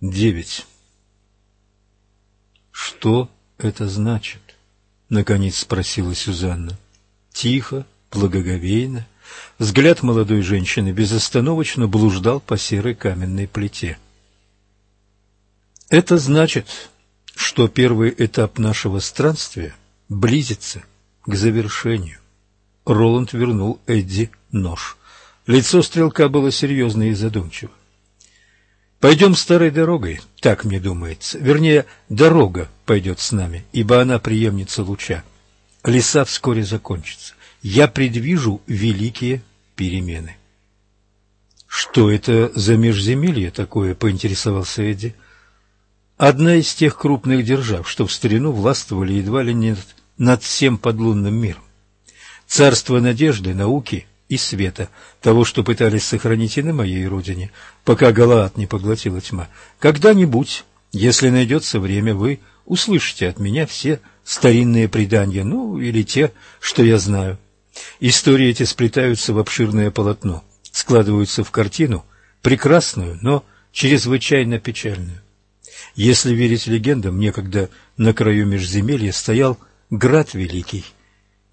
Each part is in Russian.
Девять. «Что это значит?» — наконец спросила Сюзанна. Тихо, благоговейно, взгляд молодой женщины безостановочно блуждал по серой каменной плите. «Это значит, что первый этап нашего странствия близится к завершению». Роланд вернул Эдди нож. Лицо стрелка было серьезно и задумчиво. Пойдем старой дорогой, так мне думается. Вернее, дорога пойдет с нами, ибо она преемница луча. Леса вскоре закончатся. Я предвижу великие перемены. Что это за межземелье такое, поинтересовался Эдди. Одна из тех крупных держав, что в старину властвовали едва ли не над всем подлунным миром. Царство надежды, науки и света, того, что пытались сохранить и на моей родине, пока Галаат не поглотила тьма. Когда-нибудь, если найдется время, вы услышите от меня все старинные предания, ну, или те, что я знаю. Истории эти сплетаются в обширное полотно, складываются в картину, прекрасную, но чрезвычайно печальную. Если верить легендам, некогда на краю межземелья стоял град великий,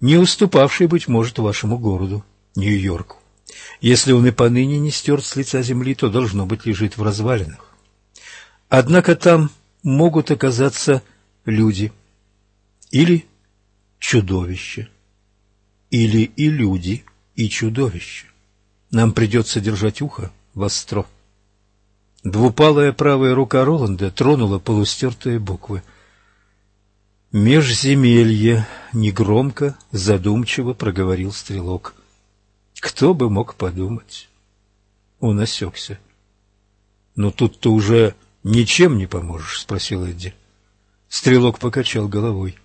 не уступавший, быть может, вашему городу. Нью-Йорку. Если он и поныне не стерт с лица земли, то, должно быть, лежит в развалинах. Однако там могут оказаться люди или чудовища, или и люди, и чудовища. Нам придется держать ухо востро. Двупалая правая рука Роланда тронула полустертые буквы. «Межземелье», — негромко, задумчиво проговорил стрелок. Кто бы мог подумать? Он осекся. «Но тут ты уже ничем не поможешь?» — спросил Эдди. Стрелок покачал головой.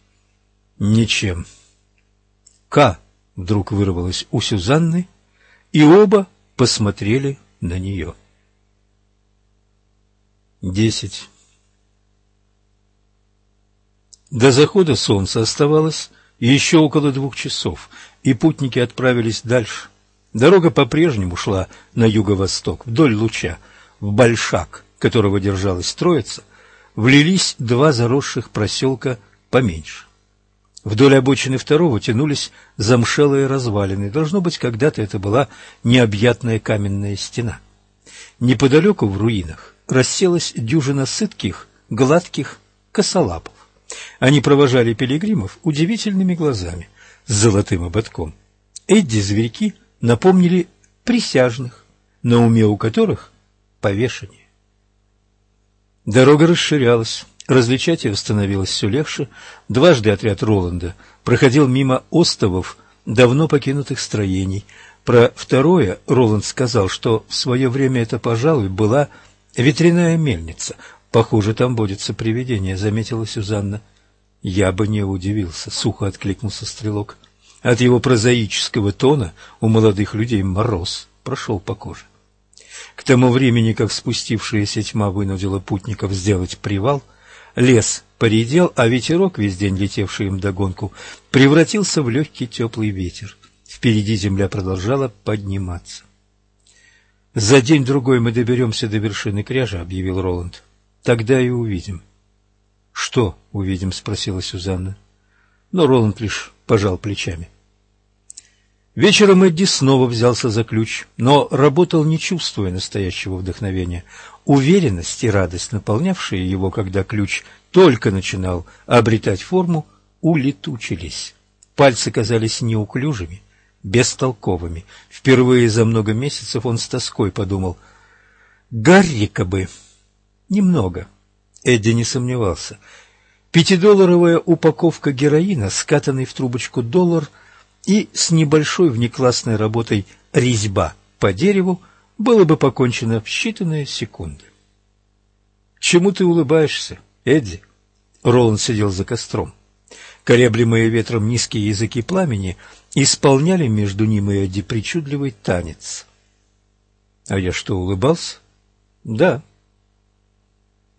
«Ничем». «К» вдруг вырвалось у Сюзанны, и оба посмотрели на нее. Десять. До захода солнца оставалось еще около двух часов, и путники отправились дальше. Дорога по-прежнему шла на юго-восток, вдоль луча, в Большак, которого держалась троица, влились два заросших проселка поменьше. Вдоль обочины второго тянулись замшелые развалины. Должно быть, когда-то это была необъятная каменная стена. Неподалеку в руинах расселась дюжина сытких, гладких косолапов. Они провожали пилигримов удивительными глазами с золотым ободком. Эдди зверьки напомнили присяжных, на уме у которых повешение. Дорога расширялась, различать ее становилось все легче. Дважды отряд Роланда проходил мимо остовов давно покинутых строений. Про второе Роланд сказал, что в свое время это, пожалуй, была ветряная мельница. Похоже, там водится привидение, заметила Сюзанна. Я бы не удивился, сухо откликнулся стрелок. От его прозаического тона у молодых людей мороз прошел по коже. К тому времени, как спустившаяся тьма вынудила путников сделать привал, лес поредел, а ветерок, весь день летевший им догонку, превратился в легкий теплый ветер. Впереди земля продолжала подниматься. «За день-другой мы доберемся до вершины кряжа», — объявил Роланд. «Тогда и увидим». «Что увидим?» — спросила Сюзанна. Но Роланд лишь пожал плечами. Вечером Эдди снова взялся за ключ, но работал не чувствуя настоящего вдохновения. Уверенность и радость, наполнявшие его, когда ключ только начинал обретать форму, улетучились. Пальцы казались неуклюжими, бестолковыми. Впервые за много месяцев он с тоской подумал «Гаррика бы!» Немного. Эдди не сомневался. Пятидолларовая упаковка героина, скатанный в трубочку доллар – и с небольшой внеклассной работой резьба по дереву было бы покончено в считанные секунды. «Чему ты улыбаешься, Эдди?» Роланд сидел за костром. Колеблемые ветром низкие языки пламени исполняли между ним и Эдди причудливый танец. «А я что, улыбался?» «Да».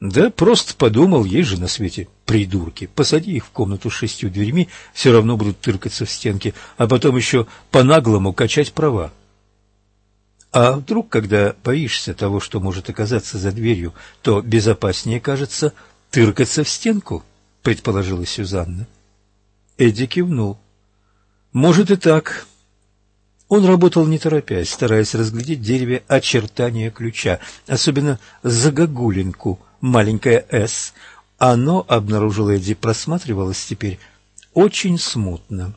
Да просто подумал, есть же на свете придурки. Посади их в комнату с шестью дверьми, все равно будут тыркаться в стенки, а потом еще по-наглому качать права. А вдруг, когда боишься того, что может оказаться за дверью, то безопаснее кажется тыркаться в стенку, предположила Сюзанна. Эдди кивнул. Может и так. Он работал не торопясь, стараясь разглядеть в дереве очертания ключа, особенно загогулинку, маленькое «С». Оно, обнаружил Эдди, просматривалось теперь очень смутно.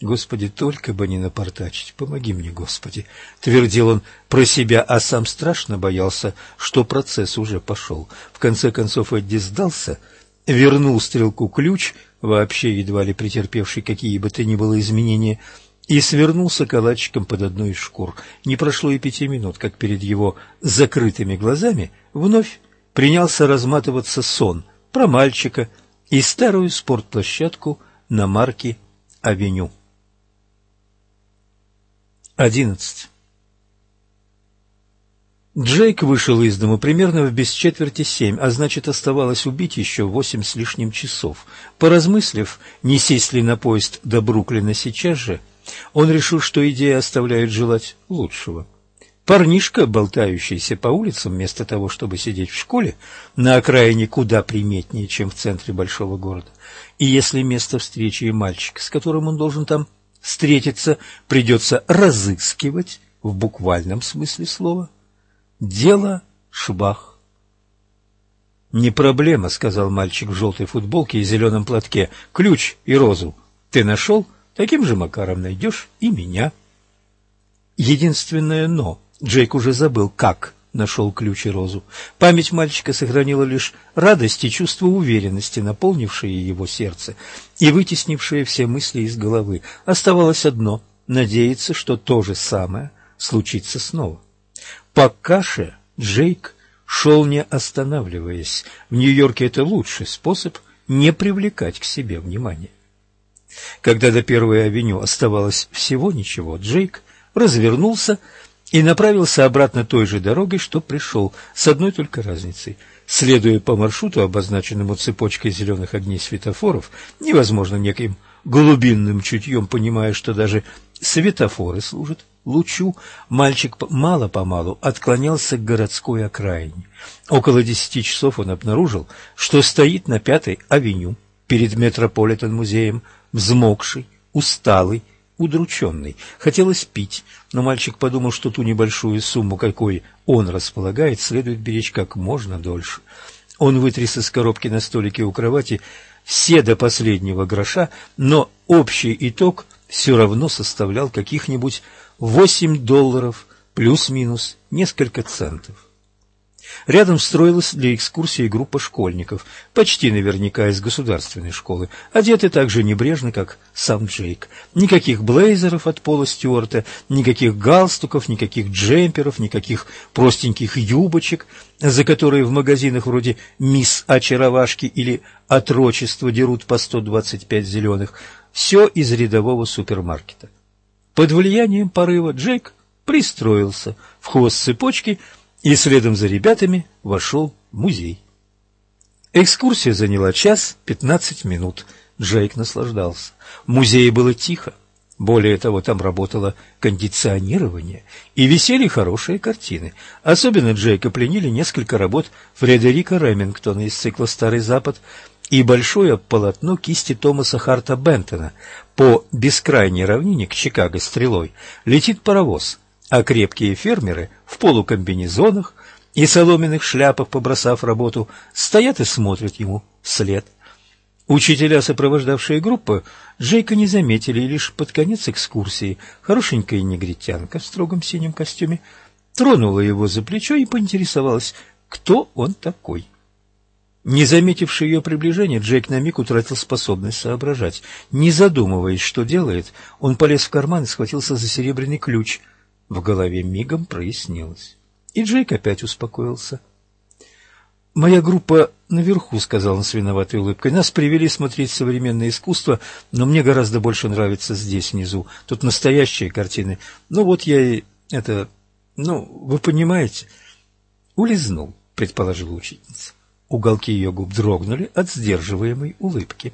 Господи, только бы не напортачить, помоги мне, Господи, твердил он про себя, а сам страшно боялся, что процесс уже пошел. В конце концов Эдди сдался, вернул стрелку ключ, вообще едва ли претерпевший какие бы то ни было изменения, и свернулся калачиком под одной из шкур. Не прошло и пяти минут, как перед его закрытыми глазами вновь принялся разматываться сон про мальчика и старую спортплощадку на марке «Авеню». Одиннадцать. Джейк вышел из дома примерно в без четверти семь, а значит, оставалось убить еще восемь с лишним часов. Поразмыслив, не сесть ли на поезд до Бруклина сейчас же, он решил, что идея оставляет желать лучшего. Парнишка, болтающийся по улицам, вместо того, чтобы сидеть в школе, на окраине куда приметнее, чем в центре большого города. И если место встречи и мальчик, с которым он должен там встретиться, придется разыскивать в буквальном смысле слова. Дело шбах. «Не проблема», — сказал мальчик в желтой футболке и зеленом платке. «Ключ и розу ты нашел? Таким же макаром найдешь и меня». Единственное «но» Джейк уже забыл, как нашел ключ и розу. Память мальчика сохранила лишь радость и чувство уверенности, наполнившие его сердце и вытеснившие все мысли из головы. Оставалось одно — надеяться, что то же самое случится снова. По каше Джейк шел не останавливаясь. В Нью-Йорке это лучший способ не привлекать к себе внимания. Когда до Первой авеню оставалось всего ничего, Джейк развернулся и направился обратно той же дорогой, что пришел, с одной только разницей. Следуя по маршруту, обозначенному цепочкой зеленых огней светофоров, невозможно неким глубинным чутьем, понимая, что даже светофоры служат лучу, мальчик мало-помалу отклонялся к городской окраине. Около десяти часов он обнаружил, что стоит на Пятой авеню перед Метрополитен-музеем, взмокший, усталый, удрученный. Хотелось пить, но мальчик подумал, что ту небольшую сумму, какой он располагает, следует беречь как можно дольше. Он вытряс из коробки на столике у кровати все до последнего гроша, но общий итог все равно составлял каких-нибудь восемь долларов плюс-минус несколько центов. Рядом строилась для экскурсии группа школьников, почти наверняка из государственной школы, одеты так же небрежно, как сам Джейк. Никаких блейзеров от Пола Стюарта, никаких галстуков, никаких джемперов, никаких простеньких юбочек, за которые в магазинах вроде «Мисс Очаровашки» или «Отрочество» дерут по 125 зеленых. Все из рядового супермаркета. Под влиянием порыва Джейк пристроился в хвост цепочки и следом за ребятами вошел в музей. Экскурсия заняла час пятнадцать минут. Джейк наслаждался. В музее было тихо. Более того, там работало кондиционирование и висели хорошие картины. Особенно Джейка пленили несколько работ Фредерика Ремингтона из цикла «Старый Запад» и большое полотно кисти Томаса Харта Бентона. По бескрайней равнине к Чикаго стрелой летит паровоз, а крепкие фермеры в полукомбинезонах и соломенных шляпах, побросав работу, стоят и смотрят ему вслед. Учителя, сопровождавшие группу, Джейка не заметили, и лишь под конец экскурсии хорошенькая негритянка в строгом синем костюме тронула его за плечо и поинтересовалась, кто он такой. Не заметивший ее приближения, Джейк на миг утратил способность соображать. Не задумываясь, что делает, он полез в карман и схватился за серебряный ключ — в голове мигом прояснилось. И Джейк опять успокоился. «Моя группа наверху», — сказал он с виноватой улыбкой. «Нас привели смотреть современное искусство, но мне гораздо больше нравится здесь, внизу. Тут настоящие картины. Ну вот я и... это... ну, вы понимаете...» «Улизнул», — предположила учительница. Уголки ее губ дрогнули от сдерживаемой улыбки.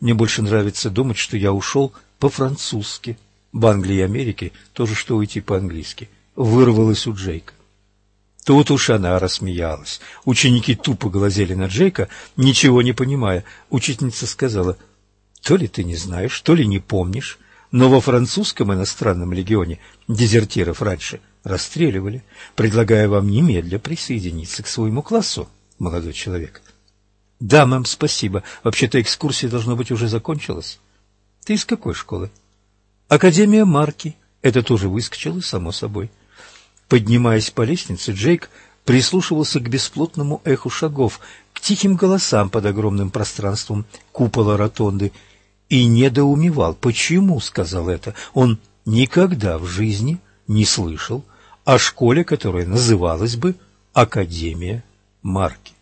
«Мне больше нравится думать, что я ушел по-французски», в Англии и Америке то же, что уйти по-английски. вырвалось у Джейка. Тут уж она рассмеялась. Ученики тупо глазели на Джейка, ничего не понимая. Учительница сказала, «То ли ты не знаешь, то ли не помнишь, но во французском иностранном легионе дезертиров раньше расстреливали, предлагая вам немедля присоединиться к своему классу, молодой человек». «Да, мэм, спасибо. Вообще-то экскурсия, должно быть, уже закончилась». «Ты из какой школы?» «Академия Марки». Это тоже выскочило, само собой. Поднимаясь по лестнице, Джейк прислушивался к бесплотному эху шагов, к тихим голосам под огромным пространством купола ротонды и недоумевал, почему сказал это. Он никогда в жизни не слышал о школе, которая называлась бы Академия Марки.